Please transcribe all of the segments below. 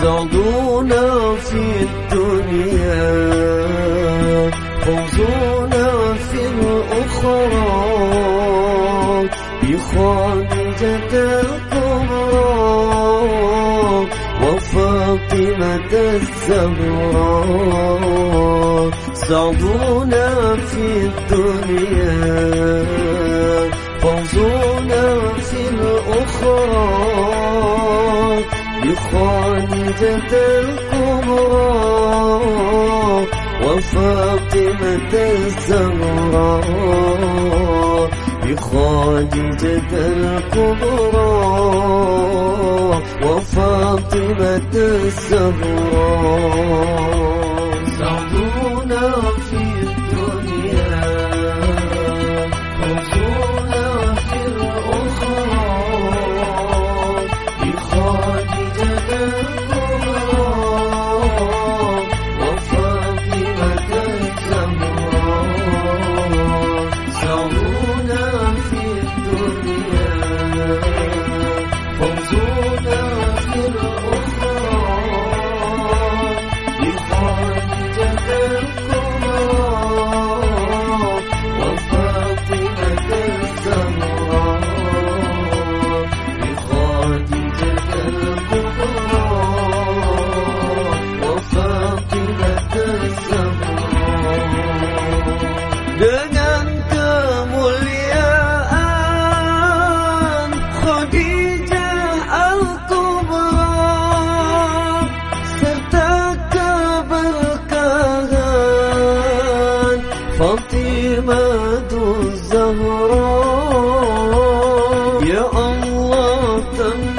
سعدنا في الدنيا فوزنا في الأخرى. بخالدة الكبرى وفاطمة الزهراء سعدنا في الدنيا. خالد وفاطمة الزهراء بخادجة الكبرى وفاطمة الزهراء. سعدونا يا الله تمكن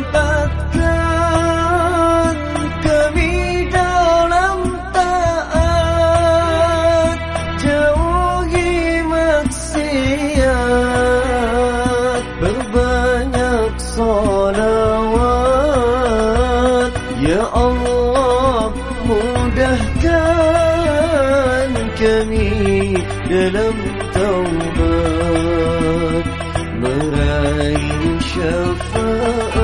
وجه كان كمين لم توبات مراي شفاءات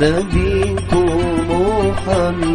نبيكم محمد